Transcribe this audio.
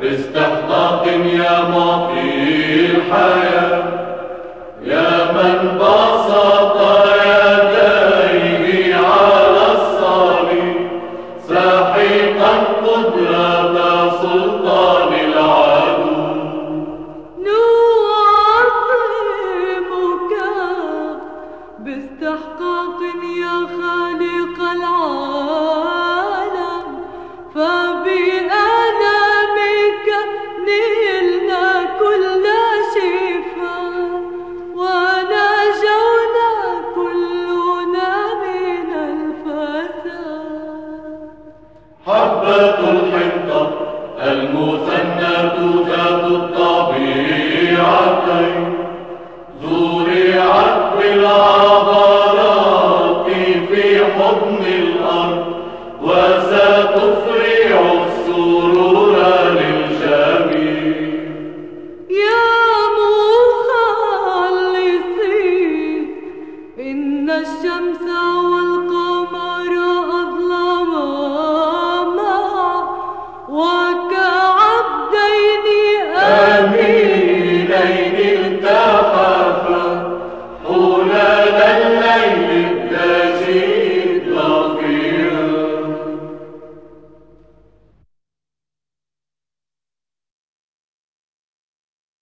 باستحقاق يا معطي الحياة يا من بسط يديه على الصليب ساحقا قدرة سلطان العدو. نعظمك باستحقاق يا خالق العالم فبي حبة الحنطة المثنى ذات الطبيعتين.